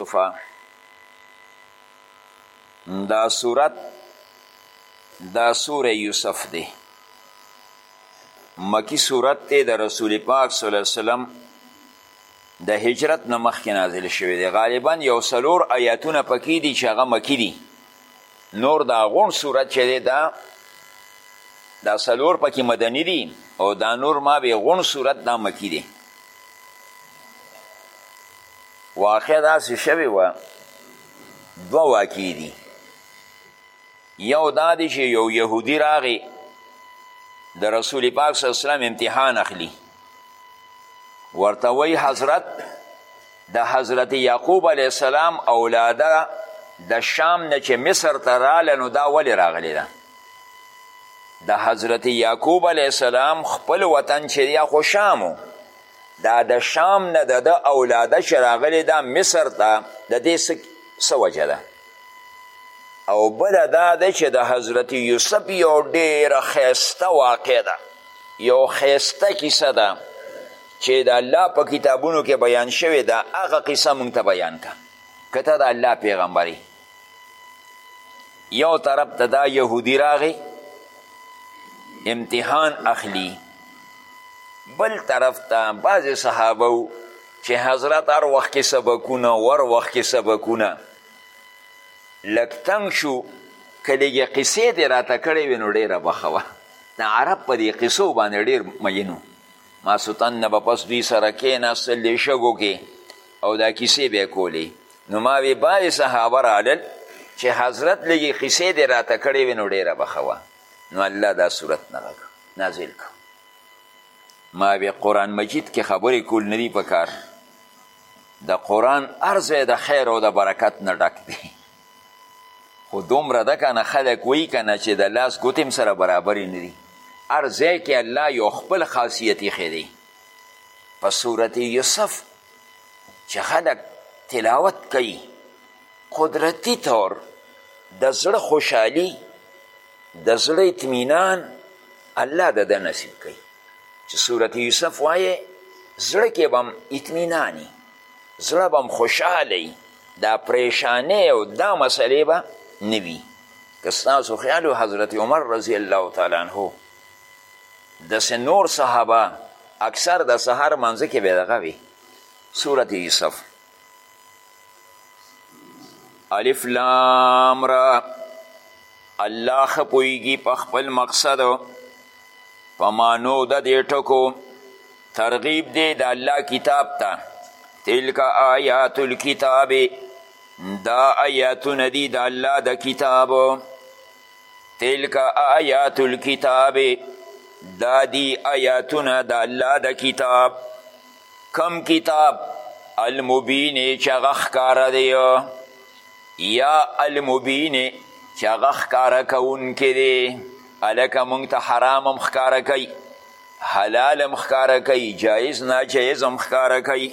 یوسفه دا صورت دا سور یوسف دی مکی صورت ته د رسول پاک صلی الله علیه وسلم د هجرت نه مخکې نازل شوی دی غالبا یو سلور آیاتونه پکې دي چې هغه مکی دي نور دا غون صورت چې دی دا دا سلور پکې مدنی دي او دا نور ما به غون صورت دا مکی دي واقعه داسې شوې وه دوه واقعې دي یو دا دی چې یو یهودي راغی د رسول پاک صلی وسلم امتحان اخلي ورته وی حضرت د حضرت یعقوب علیه السلام اولاده د شام نه چې مصر ته راله نو دا ولې راغلی ده د حضرت یعقوب علیه السلام خپل وطن چې یا خو شامو دا د شام نه د ده اولاده چې راغلې ده مصر ته د دې څه وجه ده او بله دا ده چې د حضرت یوسف یو ډېره ښایسته واقع ده یو ښایسته کیسه ده چې د الله په کتابونو کې بیان شوې ده هغه قصه موږ ته بیان که که ته د الله پیغمبرې یو طرف ته دا یهودی راغی امتحان اخلی بل طرف ته بعضې صحابه و چې حضرت هر وخت کې سبکونه او هر وخت کې سبکونه لږ تنګ شو که لږې قصې دې راته کړې وې نو ډېره به ښه وه د عرب په دې قصو باندې ډېر مینو ماسوتن نه به پس دوی سره کېناستل دې شګو کې او دا کیسې به یې کولې نو ما وی بعضې صحابه رالل چې حضرت لږې قصې دې راته کړې وې نو ډېره به ښه وه نو الله دا صورت نازل کړ ما وی قرآن مجید کې خبرې کول نه دي پکار د قرآن هر ځای د خیر او د برکت نه ډک دی خو دومره ده که نه خلک وایي که نه چې د لاس ګوتې هم سره برابرې نه دي هر ځای کې الله یو خپل خاصیت ایښی دی په صورت یوسف چې خلک تلاوت کوي قدرتي طور د زړه خوشحالي د زړه اطمینان الله د ده نصیب کوي چې صورت یوسف وایې زړه کې به هم اطمیناني زړه به هم خوشحاله دا پریشانې او دا مسئلې به نه وي که ستاسو خیال حضرت عمر رضی الله تعالی عنه داسې نور صحابه اکثر د سهار مانځه کې به دغه وي سورت یوسف الف لام را الله ښه پوهیږي په خپل مقصد په معنو د دې ټکو ترغیب دی د الله کتاب ته تلک آیات الکتاب دا آیاتونه دي د الله د کتاب تلک آیات الكتاب دا دی آیاتونه د الله د کتاب کم کتاب المبین چې هغه ښکاره دی یا المبین چې هغه ښکاره کوونکی دی هلکه موږ ته حرام هم ښکاره کوي حلال هم ښکاره کوي جایز ناجایز هم ښکاره کوي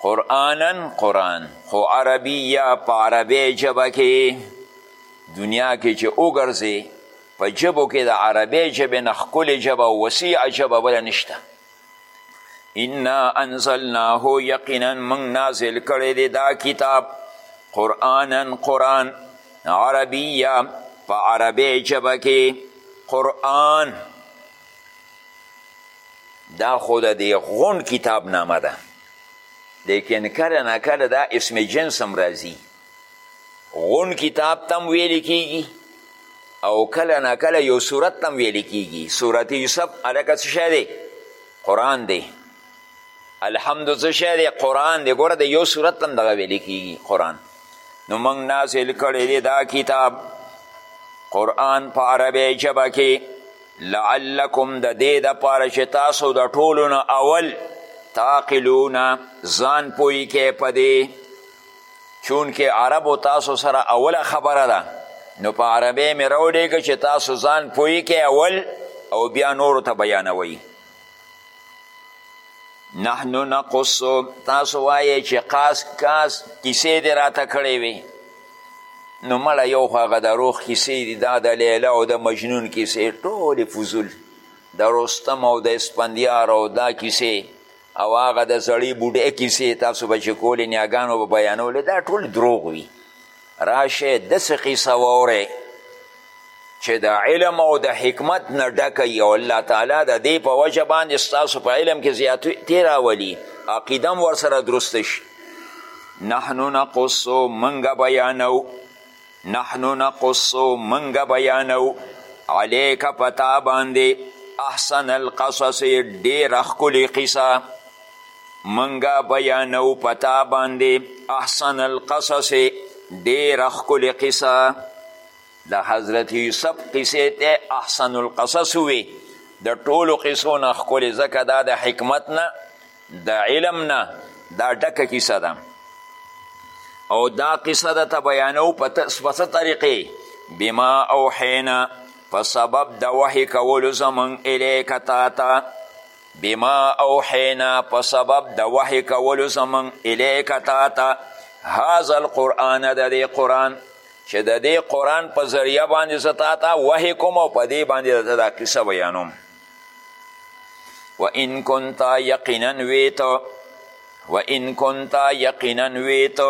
قرآنا قرآن خو عربی یا په عربی ژبه کې دنیا کې چې وګرځې په ژبو کې د عربی ژبې نه ښکلې ژبه او وسیعه ژبه بله نشته انا انزلناه یقینا موږ نازل کړی دی دا کتاب قرآنا قرآن عربی یا په عربی ژبه کې قرآن دا خو د دې غونډ کتاب نامه ده لیکن کله نه کله دا اسم جنس هم راځي غون کتاب تم ویل کیږي او کله نه کله یو صورت تم ویل کیږي صورت یوسف هلکه څه شی دی قرآن دی الحمد څه شی دی قرآن دی ګوره د یو صورت تم دغه ویل کیږي قرآن نو موږ نازل کړی دی دا کتاب قرآن په عربی ژبه کې لعلکم د دې دپاره چې تاسو د ټولو نه اول تعقلون ځان پوهی کې په دې چونکې عربو تاسو سره اوله خبره ده نو په عربی مې راوډېږه چې تاسو ځان پوهی کې اول او بیا نورو ته بیانوي نحن نقص تاسو وایې چې قاس قاس کیسې دې راته کړې وي نو مړه یو خو هغه د روغ کیسې دي دا د لیلا او د مجنون کیسې ټولې فضول د رستم او د اسپندیار او دا کیسې او هغه د زړې بوډۍ کیسې تاسو به چې کولې نیاګانو به بیانولې دا ټول دروغ وي راشه داسې قیصه واورئ چې د علم او د حکمت نه ډکه او الله تعالی د دې په وجه باندې ستاسو په علم کې زیاتې راولي عقیده هم ورسره درسته شي نحنو نقصو منګه بیانو نحنو نقصو منګه بیانو علیک پتا باندې احسن القصص ډیر ښکلې قصه منګه بیانو پتا باندې احسن القصص ډیر ښکلې قصه د حضرت یوسف قصې ته احسن القصص وي د ټولو قصو نه ښکلې ځکه دا د حکمت نه د علم نه دا ډکه کیسه ده او دا قصه د ته بیانو په څه طریقې بما اوحینا په سبب د وحی کولو زمون الیک تا ته بما اوحینا په سبب د وحی کولو زمون الیک تا ته هذا القرآن د دې قرآن چې د دې قرآن په ذریعه باندې زه تا ته وحې کوم او په دې باندې درته دا کیسه بیانوم و ان كنت یقینا ویت و ان كنت یقینا ویت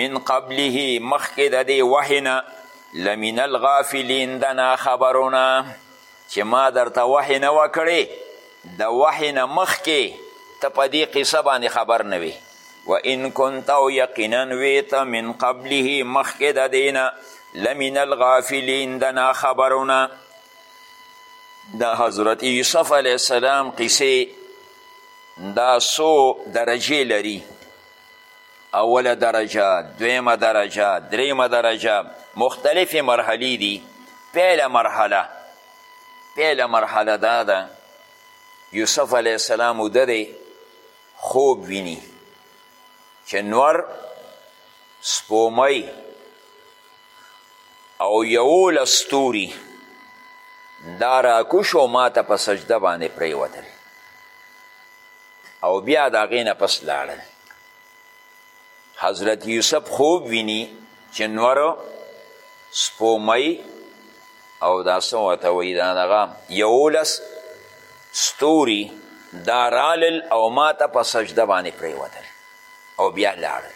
من قبله مخکې د دې وحې نه لمن الغافلین د ناخبرونه چې ما درته وحې نه وکړې د وحې نه مخکې ته په دې قصه باندې خبر نه وې و ان کنت او یقینا ویت من قبله مخکې د دینه لمن الغافلین د ناخبرونه د حضرت یوسف علیه السلام قصې دا څو درجې لري اوله درجه دویمه درجه دریمه درجه مختلفې مرحلې دي پیله مرحله پیله مرحله دا ده یوسف علیه السلام اوده دی خوب ویني چې نور سپومۍ او یولس ستوري دا راکوش او ما ته په سجده باندې پریوتل او بیا د هغې نه پس لاړل حضرت یوسف خوب ویني چې نور سپومۍ او دا څه ورته وایي دا دغه یولس ستوري دا رالل او ما ته په سجده باندې پرېوتل او بیا لاړل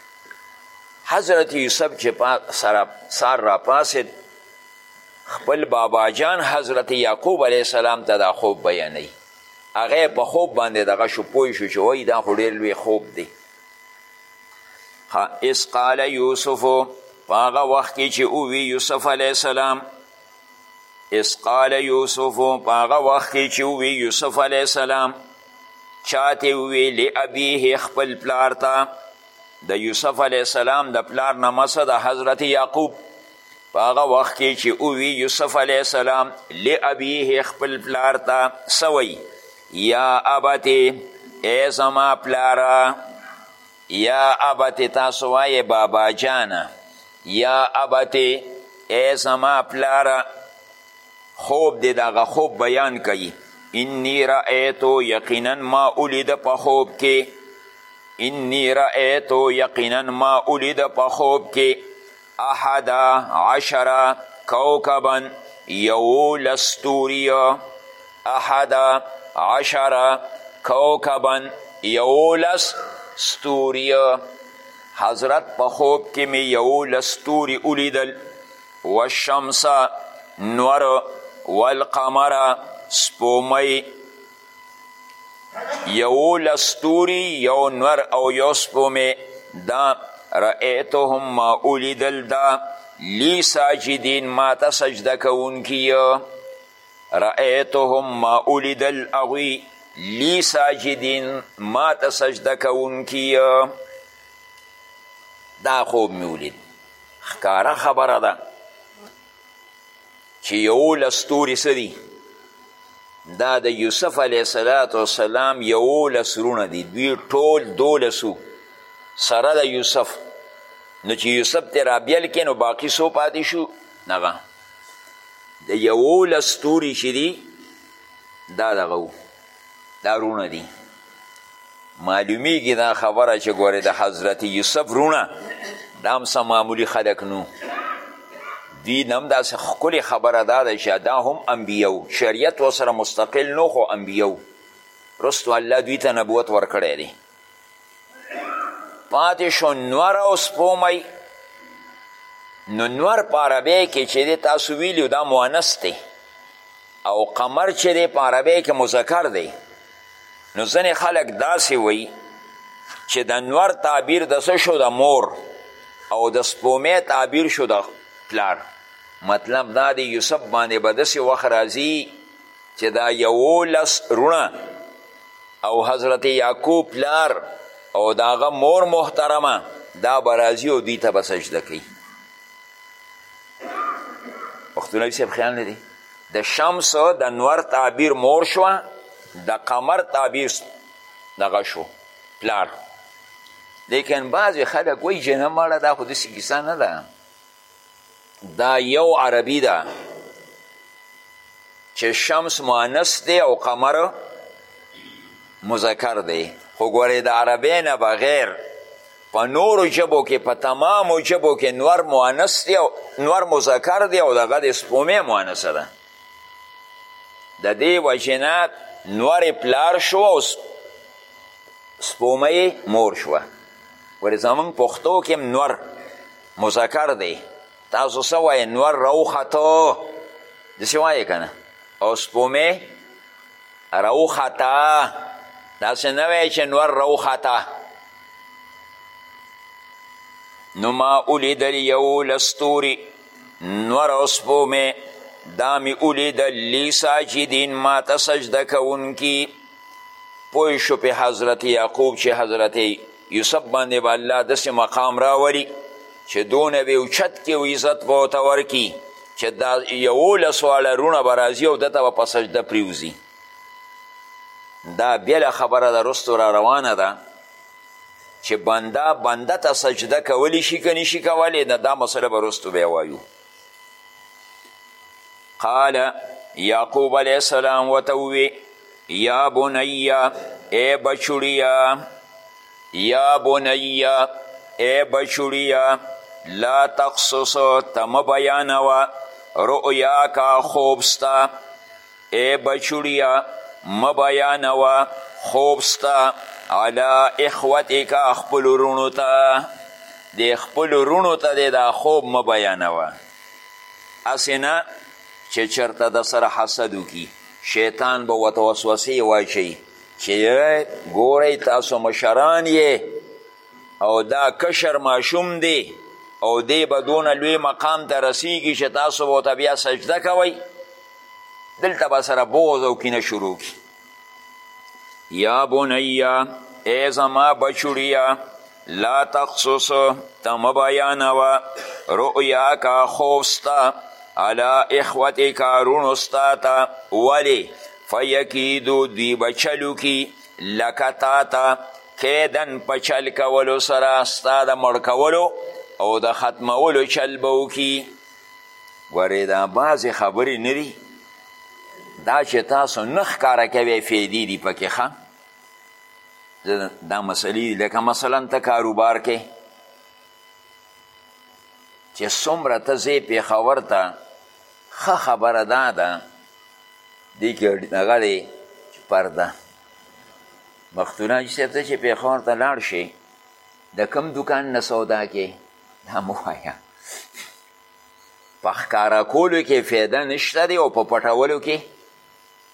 حضرت یوسف چې سره سار را پاسد خپل بابا جان حضرت یعقوب علیه السلام ته دا خوب بیانوي هغه په خوب باندې دغه شو پوه شو چې وایي دا خو ډېر لوی خوب دی اس قال یوسف پاغه وخت کې چې او وی یوسف علی السلام اس قال یوسف پاغه وخت کې چې او وی یوسف علی السلام چاته وی لابیه خپل پلار ته د یوسف علی السلام د پلار نه مسه د حضرت یعقوب په هغه وخت کې چې اووی یوسف علیه السلام لابیه خپل پلار ته سوی یا ابتې ای زما پلاره یا ابتې تاسو وایې بابا جانه یا ابتې ای زما پلاره خوب دی دغه خوب بیان کوي انی رأیتو یقینا ما اولید په خوب کې انی رأیتو یقینا ما اولید په خوب کې احد عشر کوکبا یولس ستوري احد عشر کوکبا یولس ستوري حضرت په خوب کې مې یولس ستوري ولیدل والشمس نور والقمر سپومۍ یولس ستوري یو نور او یو سپومې دا رأیتهم ما اولیدل دا لی ساجدین ما ته سجده کوونکي رأیتهم ما اولیدل هغوی لی ساجدین ما ته سجده کوونکي دا خوب مې ولید ښکاره خبره ده چې یولس ستوري څه دي دا د یوسف علیه صلات وسلام یولس رونه دي دوی ټول دولسو سره د یوسف نو چې یوسف ترې رابیل کې نو باقي څو پاتې شو دغه د یولس ستوري چې دي دا دغه دا روڼه دي معلومیږي دا خبره چې ګورې د حضرت یوسف روڼه دا هم څه معمولي خلک نو دوی نه هم داسې ښکلې خبره دا ده چې دا هم انبیو شریعت ورسره مستقل نو خو انبیو رستو الله دوی ته نبوت ورکړی دی پاتې شو نور او سپومۍ نو نور په عربی کې چې دی تاسو ویلي دا مؤنث دی او قمر چې دی په عربی کې مذکر دی نو ځینې خلک داسې وایي چې د نور تعبیر د څه شو د مور او د سپومې تعبیر شو د پلار مطلب دا دی یوسف باندې به داسې وخت راځي چې دا یوولس رونه او حضرت یعقوب پلار او داغه مور محترمه دا به راځي او دوی ته به سجده کوي پښتونوي صاحب خیال نه دی د شمس د نور تعبیر مور شوه د قمر تعبیر دغه شو پلار لیکن بعضې خلک وایي چې نه مړه دا خو داسې کیسه نه ده دا یو عربی ده چې شمس مؤنث دی او قمر مذکر دی خو ګورې د عربی نه بغیر په نورو ژبو کې په تمامو ژبو کې نور مؤنث دی او نور مذکر دی او دغه د سپومې مؤنثه ده د دې وجې نه نور پلار شو او سپومې مور شوه ورې زمونږ پښتو کې نور مذکر دی تاسو څه وایې نور راوخته داسې وایې که نه او سپومې راوخته داسې نه وایې چې نور راوخته نو ما ولیدل یو لستوري نور او سپومې دا مې ولیدل لی ساجدین ما ته سجده کوونکي پوه شو په حضرت یعقوب چې حضرت یوسف باندې به الله داسې مقام راولي چې دونه به اوچت کې او عزت به ورته ورکړي چې دا یولس واړه رونه به راځي او ده ته به په سجده پرېوځي دا بېله خبره ده رستو را روانه ده چې بنده بنده ته سجده کولی شي که نشي کولی نه دا مسله به رستو بیا وایو قال یعقوب علیه السلام ورته ووی یا بنیه ای بچوړیه یا بنیه ای بچوړیه لا تقصص ته مه بیانوه رؤیاکه خوب ستا ای بچوړیه مه بیانوه خوب ستا علی اخوتک خپل وروڼو ته د خپل وروڼو ته د دا خوب مه بیانوه هسې نه چې چرته د سره حسد وکړي شیطان به ورته وسوسې واچوي چې ګورئ تاسو مشران یې او دا کشر ماشوم دی او دی به دونه لوی مقام ته رسیږي چې تاسو به ورته بیا سجده کوئ دلته به سره بغض او کینه شروع کړي یا بنیا ای زما بچوړیه لا تخصص ته مه بیانوه رؤیا کا خوف ستا علا اخوتې کارونو ستا ته ولې فیکیدو دوی به چلو کی لکه تا ته کیدن په چل کولو سره ستا د مړ کولو او د ختمولو چل به وکړي ګورې دا بعضې خبرې نه دي دا چې تاسو نه ښکاره کوی فیدې دي پکې ښه دا مسلې دي لکه مثلا ته کاروبار کې چې څومره ته ځې پېښور ته ښه خبره دا ده دې کې هغه دی چې پرده مختون حاجي صاحب ته چې پېښور ته لاړ شي د کم دکان نه سودا کې دا مه وایه په ښکاره کولو کې فایده نشته دی او په پټولو کې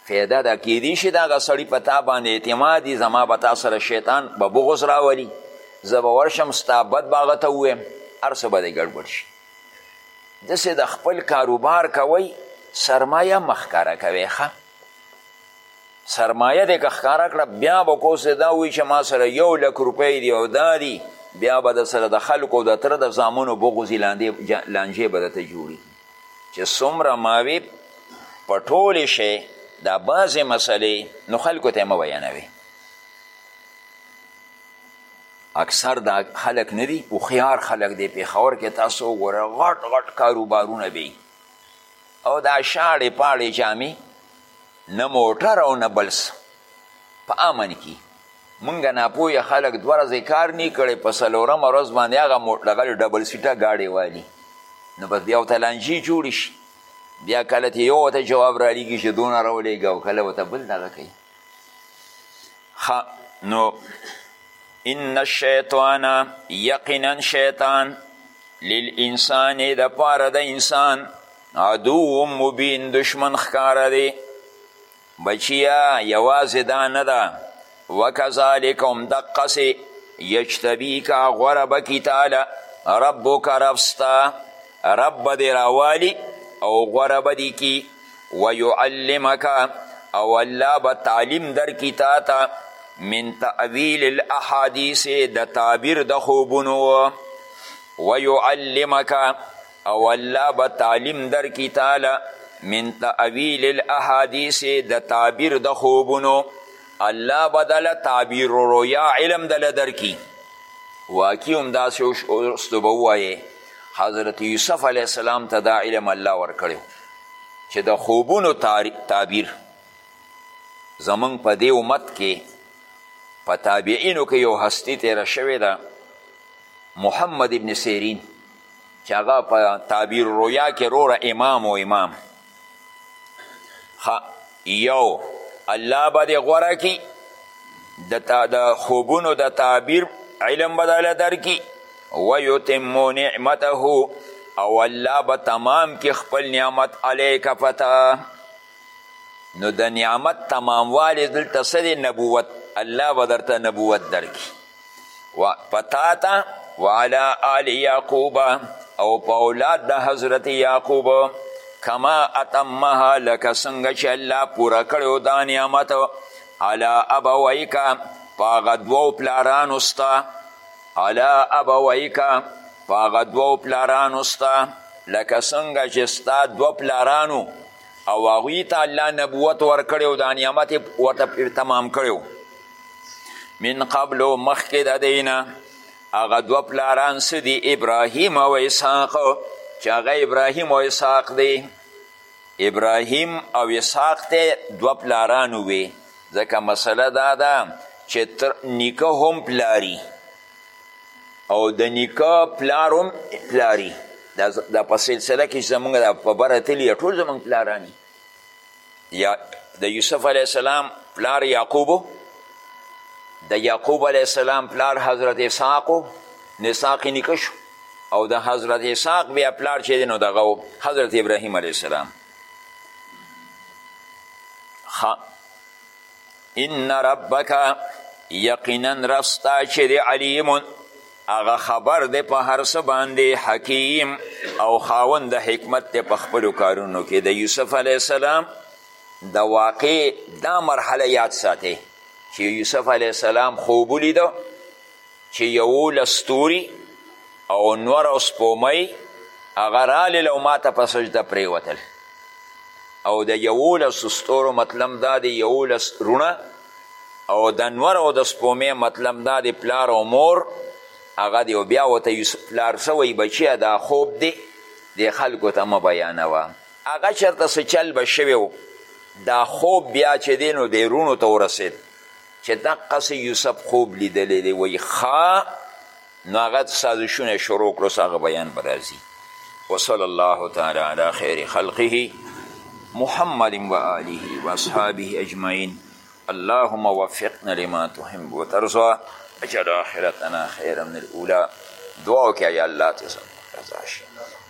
فایده ده کیدی شي دغه سړي په تا باندې اعتماد دي زما به تا سره شیطان به بغض راولي زه به ورشم ستا بد به هغه ته ووایم هر څه به دی ګډوډ شي داسې د خپل کاروبار کوئ سرمایه مه ښکاره کوئ ښه سرمایه دې که ښکاره کړه بیا به کوس دا وایي چې ما سره یو لک روپۍ دي او دا دي بیا به د سره د خلکو د تره د زامنو بغوزي لانجې به درته جوړي چې څومره ماوی پټولی شي دا بعضې مسلې نو خلکو ته مه بیانوي اکثر دا خلک نه دي هوښیار خلک دی پېښور کې تاسو وګوره غټ غټ کاروبارونه به او دا شاړې پاړې جامې نه موټر او نه بلس په امن کې مونږ ناپوهه خلک دوه ورځې کار نه کړی په څلورمه ورځ باندې هغه دغه ډبل سیټه ګاډی والي نو بس بیا ورته لانجې جوړې شي بیا کله ته یو ورته جواب رالیږي چې دونه راولېږه او کله ورته بل دغه کوي نو ان الشیطان یقینا شیطان للانسان د پاره د انسان عدو مبین دشمن ښکاره دی بچیه یوازې دا نه ده وکذالک هم دقسې یجتبیک غوره به کي تاله ربک رب ستا رب به دې راوالي او غوره به دې کي ویعلمک او الله به تعلیم درکي تا ته من تعویل الاحادیث د تعبیر د خوبونو ویعلمک او الله به تعلیم درکی تاله من تأویل الاحادیث د تعبیر د خوبونو الله به دله تعبیر رویا علم دله درکی واقعي همداسې اوس ته به ووایې حضرت یوسف علیه السلام ته دا علم الله ورکړی چې د خوبونو تعبیر زمونږ په دې امت کې په تابعینو کې یو هستی تیره شوې ده محمد ابن سیرین چې هغه په تعبیر رویا کې روره امام و امام یو الله به دې غوره کړي د خوبونو د تعبیر علم به دله درکړي ویتمو نعمته او الله به تمام کې خپل نعمت علیک پته نو د نعمت تماموالی دلته څه دی نبوت الله به درته نبوت درکړي و پتا ته وعلى آل یعقوب او په اولاد د حضرت یعقوب کما اتمها لکه څنګه چې الله پوره کړی دا نعمت علی ابویک په هغه دوو پلارانو ستا علی ابویک په هغه دوو پلارانو ستا لکه څنګه چې ستا دوه پلارانو او هغوی ته الله نبوت ورکړی او دا نعمت یې ورته تمام کړی من قبل مخکې د دینه هغه دوه پلاران څه دي ابراهیم او اسحاق چې هغه ابراهیم او اسحاق دی ابراهیم او اسحاق ته دوه پلاران وي ځکه مسله دا ده چې نیکه هم پلاری او د نیکه پلار هم پلاری دا په سلسله کې چې زمونږ په بره تلي ټول زمونږ پلاران یا د یوسف علیه السلام پلار یعقوب د یعقوب علیه السلام پلار حضرت اسحاق نو اسحاق نیکه شو او د حضرت اسحاق بیا پلار چې دی نو دغه حضرت ابراهیم علیه السلام ان ربک یقینا رستا چې دی علیمون هغه خبر دی په هر څه باندې حکیم او خاوند د حکمت دی په خپلو کارونو کې د یوسف علیه السلام د واقع دا مرحله یاد ساتي چې یوسف علیه السلام خوب ولیده چې یولس ستوري او نور او سپومۍ هغه رالل او ماته په سجده پرېوتل او د یولس ستورو مطلب دا دی یولس رونه او د انور او د سپومې مطلب دا دی پلار او مور هغه دی او بیا ورته یوسف پلار څه وایي بچیه دا خوب دی دې خلکو ته مه بیانوه هغه چېرته څه چل به شوی و دا خوب بیا چې دی نو دی روڼو ته ورسېد چې دقسې یوسف خوب لیدلی دی وایي ښه نو هغه سازشونه یې شروع کړو څه هغه بیان به راځي وصلی الله تعالی علی خیر خلقه محمد و آله و اصحابه اجمعین اللهم وفقنا لما تحب وترضى اجعل آخرتنا خیرا من الاولى دعا وکړه یا الله ته زموږ رضا شي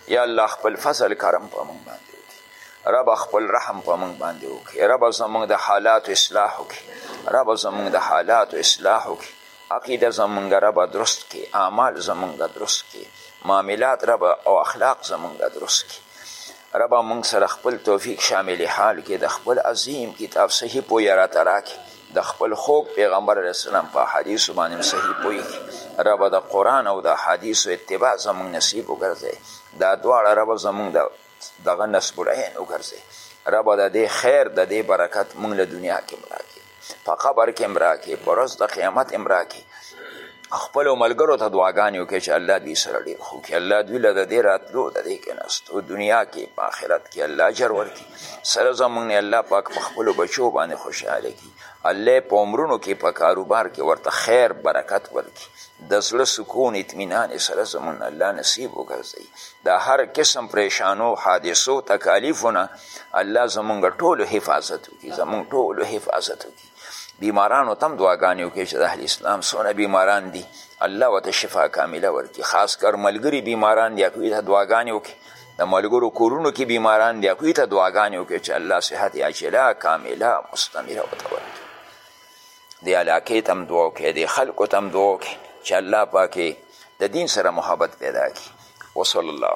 یا الله خپل فضل کرم په موږ باندې وکړي رب خپل رحم په موږ باندې وکړي رب زموږ د حالاتو اصلاح وکړي رب زموږ د حالاتو اصلاح وکړي عقیده زمونږ ربه درست کی اعمال زمونږ درست کی معاملات ربه او اخلاق زمونږ درست کی ربه مونږ سره خپل توفیق شامل حال کې د خپل عظیم کتاب صحیح پوی را تراکې د خپل خوږ پیغمبر علیه السلام په حدیث باندې صحیح پوی ربه د قرآن او د حدیث اتباع زمونږ نصیب وګرځي دا دواړه ربه زمونږ د دغه نصب العين وګرځي ربه د دې خیر د دې برکت مونږ له دنیا کې هم راکړي په قبر کې هم راکړي په ورځ د قیامت هم راکړي خپلو ملګرو ته دعاګانې وکړي چې الله دوی سره ډېر ښه کړي الله دوی له د دې راتلو د دې کېناستو دنیا کې په آخرت کې الله اجر ورکړي سره زمونږ نه الله پاک په خپلو بچو باندې خوشحاله کړي الله په عمرونو کې په کاروبار کې ورته خیر برکت ورکړي د زړه سکون اطمینان یې سره زموږ نه الله نصیب وګرځوي د هر قسم پریشانو حادثو تکالیفو نه الله زموږ ټولو حفاظت وکړي زموږ ټولو حفاظت وکړي بیمارانو ته هم دعاګانې وکړي چې د اهل اسلام څونه بیماران دي الله ورته شفا کامله ورکړي خاص کر ملګري بیماران دي هغوی ته دعاګانې وکړي د ملګرو کورونو کې بیماران دي هغوی ته دعاګانې وکړي چې الله صحت عاجله کامله مستمره ورته ورکړي دې علاقې ته هم دعا وکړي دې خلکو ته هم دعا وکړي چې الله پاکې د دین سره محبت پیدا کړي وصلی الله